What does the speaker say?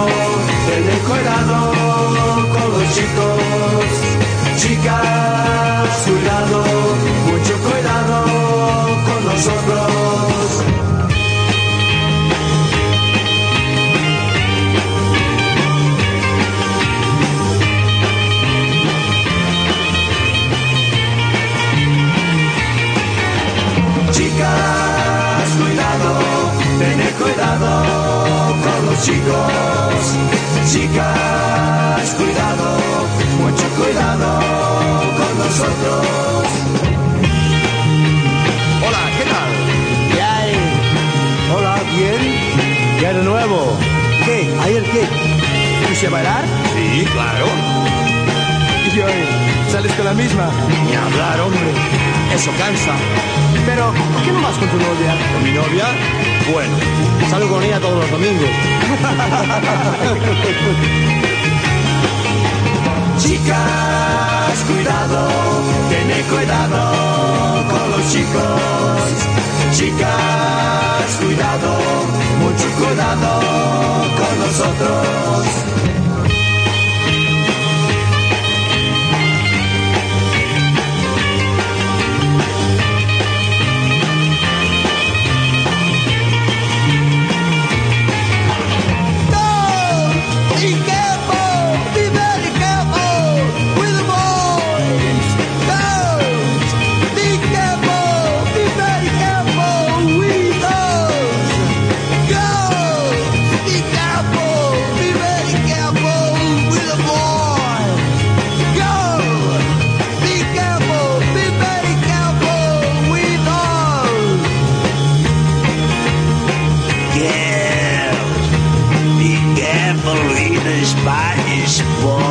cuidado, tened cuidado con los chicos. Chicas, cuidado, mucho cuidado con nosotros. Chicas, cuidado, tened cuidado con los chicos. Chicas, cuidado, mucho cuidado con nosotros. Hola, ¿qué tal? ¿Qué hay? Hola, ¿bien? ¿Qué hay de nuevo? ¿Qué? ¿Ayer qué? ¿Fuiste a bailar? Sí, claro. Y hoy, ¿sales con la misma? Ni hablar, hombre. Eso cansa. Pero, ¿por qué no vas con tu novia? ¿Con mi novia? Bueno, salgo con ella todos los domingos. Chicas, cuidado, tened cuidado con los chicos. Chicas, cuidado, mucho cuidado con nosotros. careful, be careful, eat the spice boy.